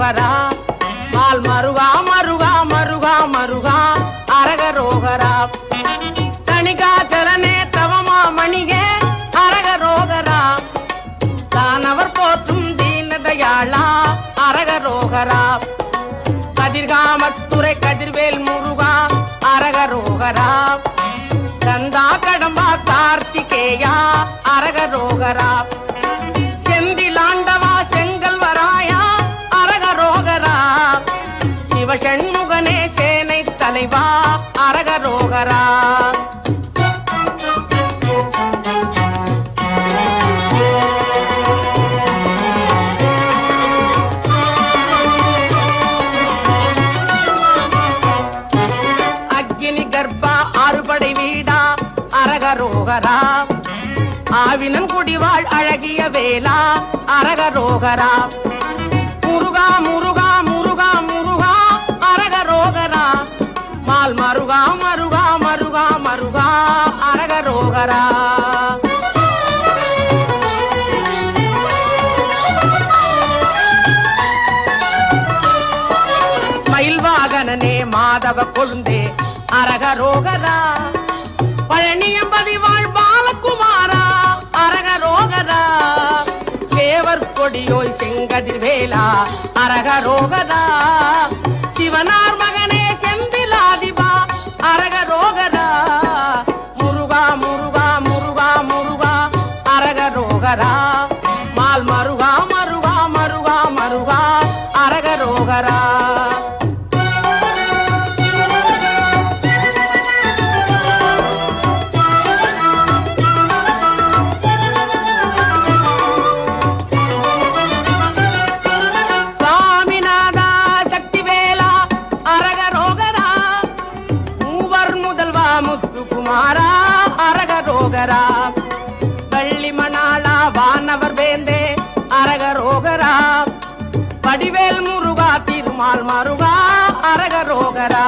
ரோகரா mall மருகா மருகா மருகா மருகா அரக ரோகரா. தனிகாச்சலனே தவமா மணிகே அரக ரோகரா. தானவர் போற்றும் தீனதயாளா அரக ரோகரா. கதிர்காமத்துறை கதிர்வேல் முருகா அரக ரோகரா. கந்தா கடம்பா கார்த்திகேயா அரக ரோகரா. அரகரோகரா அக்னி கர்ப்பா ஆறுபடை வீடா அரகரோகரா. ஆவினன் குடிவாள் அழகிய வேளா அரகரோகரா. மயில் மாதவ கொழுந்தே அரகரோகரா. பழனியம்பதி வாழ் பாலகுமாரா அரகரோகரா. சேவர் கொடியோய் செங்கதிர் வேலா அரகரோகரா. சிவனார் மகனே செந்திலாதிபா அரகரோகரா. முருகா முருகா முருகா முருகா அரகரோகரா. மால் மருகா மருகா மருகா மருகா. முத்துக்குமாரா அரகரோகரா வள்ளி மணாளா வானவர் வேந்தே அரகரோகரா வடிவேல் முருகா திருமால் மருகா அரகரோகரா